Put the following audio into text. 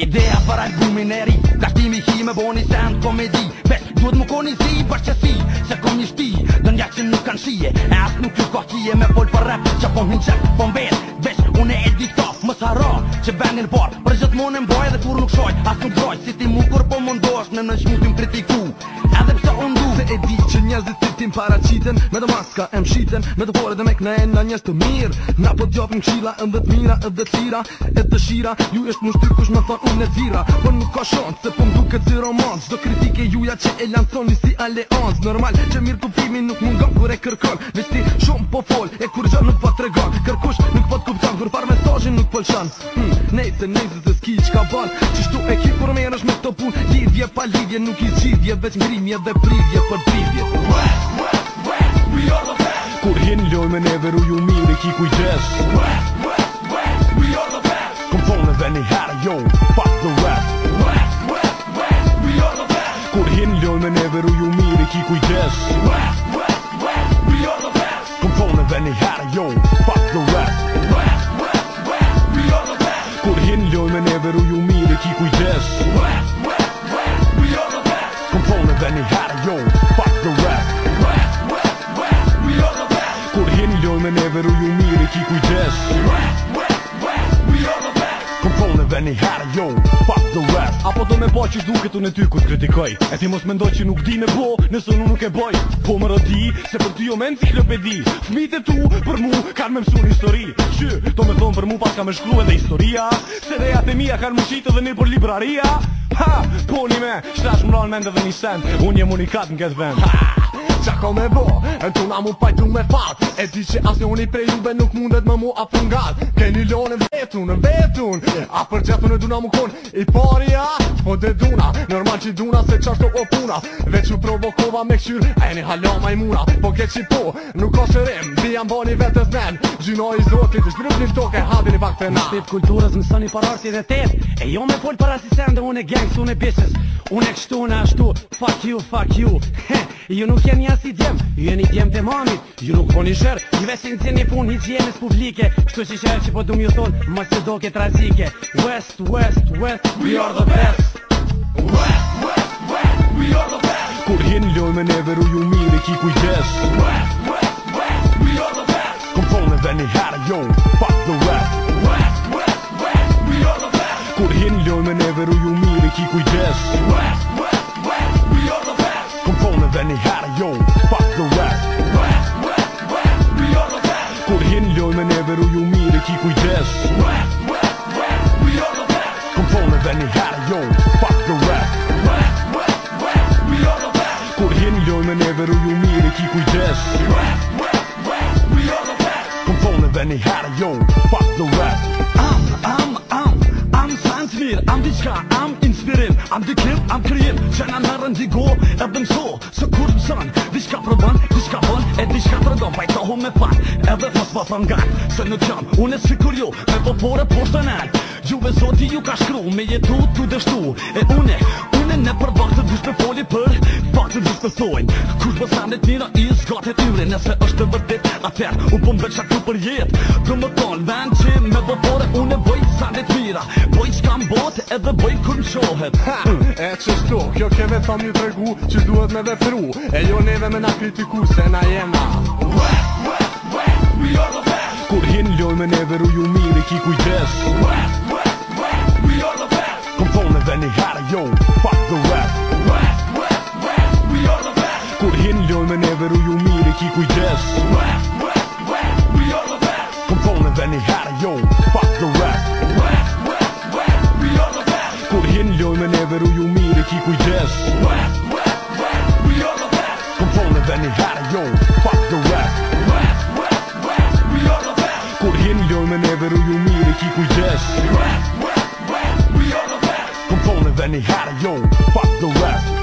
Ideja për albumin e ri hi me bo një stand komedi Pes duhet më koni zi për që si Se kom një shti Dë që nuk kanë shie E as nuk ju ka qie me fol për rap që po minë qek po mbet Vesh une e di këta më të që bëngin par Për gjithë mon e mboj dhe kur nuk shoj asë nuk broj Si ti mu kur po mundosh, Në Në në t'im kritiku Edhe pësa unë Se e di që njerëzit të tim paracitën Me do maska e mshitën Me do pore dhe me këna e na njerëz të mirë Na po t'jopin këshila e dhe mira, e dhe E të shira ju eshtë më shtyrë kush me thonë unë e zira Po nuk ka shonë se po më duke të romanë Zdo kritike juja që e lanë thonë nisi aleanzë Normal që mirë kuptimi nuk mund gëmë kur e kërkon Veç ti shumë po fol e kur gjo nuk po të regon Kërkush nuk po të kuptan kur par mesajin nuk po lëshan hmm, Nejtë nejtë dhe s'ki këto pun Lidhje pa lidhje nuk i gjidhje Vec dhe pridhje për pridhje Wet, wet, wet, we are the best Kur hin loj me neve i ki kujtës Wet, wet, wet, we are the best Kom jo, fuck the rest Loj me neve ru ju mirë i ki kujtës Wet, wet, wet, we are the best Kom fone dhe një jo, fuck the rest Wet, wet, wet, we are the me neve i ki ki kujdes Wet, we are the best Kom veni herë, yo, fuck the rap Apo do me bo që shduke të në ty ku t'kritikoj E ti mos mendoj që nuk di me bo, nësë në nuk e boj Po më rëdi, se për ty o jo men t'i klëp Smite di tu, për mu, kanë me mësur një histori Që, do me thonë për mu, pas ka me shkru edhe historia Se dhe jate mija kanë më qitë dhe një për libraria Ha, po me, shtash më mende dhe një sen Unë jem unikat në këtë vend Ha, ha qa ka me bo E në tona mu pajtu me fat E di që asë njoni prej jube nuk mundet më mu afungat Keni një lonë në vetun, në vetun A për në duna mu kon I pari a, Po dhe duna Nërman që duna se qashtu o puna Veq u provokova me këshyr A e një halon ma i muna Po ke që po, nuk o shërim Bi jam bo një vetës men Gjino i zroti, të shkryp një shtok e hadin i bak të na Në shtip kulturës në sëni parartit dhe tet E jo me pol para si e gengës, unë e Unë e kështu, unë ashtu, fuck you, fuck you He, ju nuk jeni as i djem, ju jeni djem të mamit Ju nuk po një shërë, ju vesin të një pun, higienës publike Kështu që shërë që po du mjë thonë, ma që doke trazike West, west, west, we are the best West, west, west, we are the best Kur jeni lojnë me neve ruju mirë i ki kujtës West, west, west, we are the best Kom thonë dhe një herë, yo, fuck the west Kur hin loj me neveru ju mire ki kujdes West, West, West, we are the best Kom fone dhe një herë jo, fuck the rest we are the best Kur hin loj me neveru ju mire ki kujdes West, West, West, we are the best Kom fone dhe një herë jo, fuck the rest we are the best Kur hin loj me neveru ju mire ki kujdes West, West, West, we are the best Kom fone dhe një herë jo, fuck the rest I'm, I'm të mirë, am di qka, am inspirim Am di am kryim, që në nërën di go E dhe mëso, së kur të zënë Di qka prëbën, di qka bën, e di qka prëdon Pa me pan, edhe fos pa po thën gat Se në qëm, unë e si kur ju, me popore po shtë nër Gjube zoti ju ka shkru, me jetu të dështu E une, une ne për bakë të dyshtë me foli për Bakë të dyshtë me thojnë Kush për po sa në të mira i zgat e tyre Nëse është të vërdit, atër Unë po më bërë qatë për jetë Dë më tonë, ven që me bëbore Unë voj bëjtë të mira Edhe bëj këm qohet Ha, e që slo, kjo tha fa të tregu Që duhet me dhe fru E jo neve me na kritiku se na jena We, we, we, we are the best Kur hin loj me neve ru ju mirë i kikujtjes We, we, we, we are the best Kom thonë edhe një herë jo Fuck the rap Kur hin me neve ju mirë i We, we, we, we are the best Këm thonë një jo filloj me never u ju mire ki kujdes Wet, wet, wet, we are the best Kom fone dhe një herë jo, fuck the rest Wet, wet, wet, we are the best Kur hin loj me never u ju mire ki kujdes Wet, wet, wet, we are the best Kom fone dhe një herë jo, fuck the rest